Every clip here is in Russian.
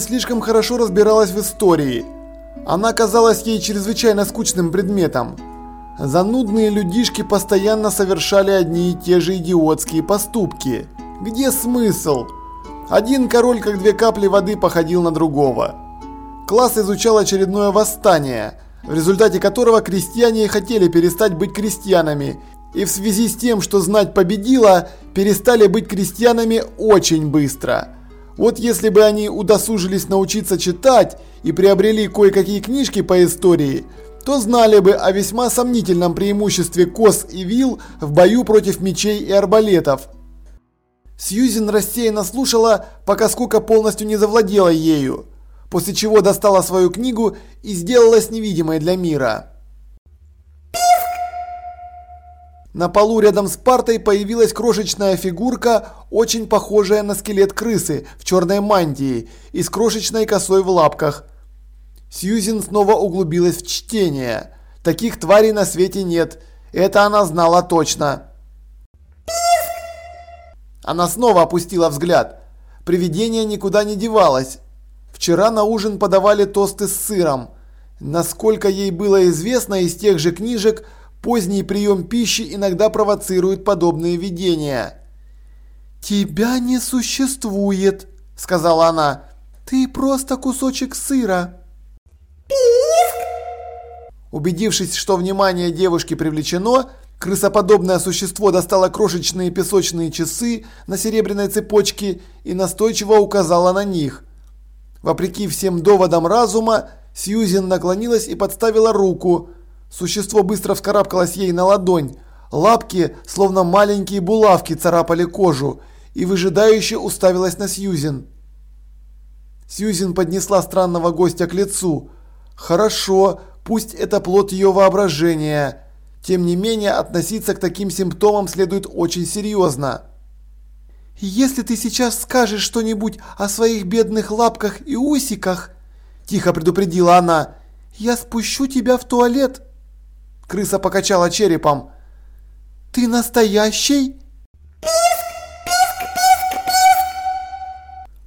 слишком хорошо разбиралась в истории. Она казалась ей чрезвычайно скучным предметом. Занудные людишки постоянно совершали одни и те же идиотские поступки. Где смысл? Один король, как две капли воды, походил на другого. Класс изучал очередное восстание, в результате которого крестьяне хотели перестать быть крестьянами, и в связи с тем, что знать победила, перестали быть крестьянами очень быстро. Вот если бы они удосужились научиться читать и приобрели кое-какие книжки по истории, то знали бы о весьма сомнительном преимуществе кос и вил в бою против мечей и арбалетов. Сьюзен рассеянно слушала, пока скука полностью не завладела ею, после чего достала свою книгу и сделалась невидимой для мира. На полу рядом с партой появилась крошечная фигурка, очень похожая на скелет крысы в черной мантии и с крошечной косой в лапках. Сьюзен снова углубилась в чтение. Таких тварей на свете нет. Это она знала точно. Она снова опустила взгляд. Привидение никуда не девалось. Вчера на ужин подавали тосты с сыром. Насколько ей было известно из тех же книжек, поздний прием пищи иногда провоцирует подобные видения. «Тебя не существует», – сказала она. «Ты просто кусочек сыра». Убедившись, что внимание девушки привлечено, Крысоподобное существо достало крошечные песочные часы на серебряной цепочке и настойчиво указало на них. Вопреки всем доводам разума, Сьюзен наклонилась и подставила руку. Существо быстро вскарабкалось ей на ладонь. Лапки, словно маленькие булавки, царапали кожу и выжидающе уставилась на Сьюзен. Сьюзен поднесла странного гостя к лицу. «Хорошо, пусть это плод ее воображения». Тем не менее, относиться к таким симптомам следует очень серьезно. «Если ты сейчас скажешь что-нибудь о своих бедных лапках и усиках», – тихо предупредила она, – «я спущу тебя в туалет». Крыса покачала черепом. «Ты настоящий?»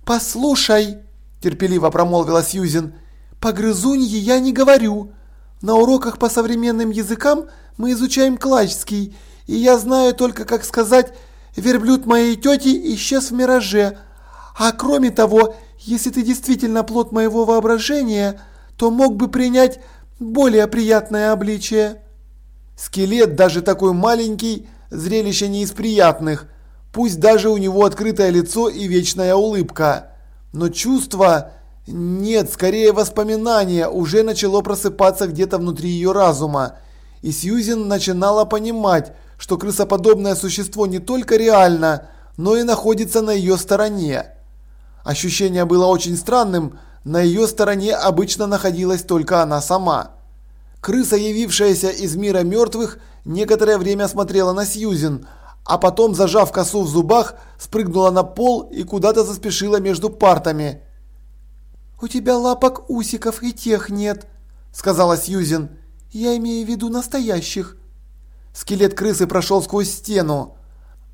«Послушай», – терпеливо промолвила Сьюзен, – «по грызуньи я не говорю. На уроках по современным языкам – мы изучаем клачский, и я знаю только, как сказать, верблюд моей тети исчез в мираже. А кроме того, если ты действительно плод моего воображения, то мог бы принять более приятное обличие. Скелет, даже такой маленький, зрелище не из приятных. Пусть даже у него открытое лицо и вечная улыбка. Но чувство, нет, скорее воспоминание, уже начало просыпаться где-то внутри ее разума и Сьюзен начинала понимать, что крысоподобное существо не только реально, но и находится на ее стороне. Ощущение было очень странным, на ее стороне обычно находилась только она сама. Крыса, явившаяся из мира мертвых, некоторое время смотрела на Сьюзен, а потом, зажав косу в зубах, спрыгнула на пол и куда-то заспешила между партами. «У тебя лапок, усиков и тех нет», – сказала Сьюзен. Я имею в виду настоящих. Скелет крысы прошел сквозь стену,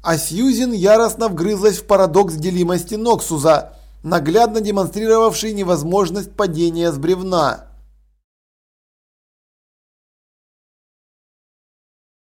а Сьюзен яростно вгрызлась в парадокс делимости Ноксуза, наглядно демонстрировавший невозможность падения с бревна.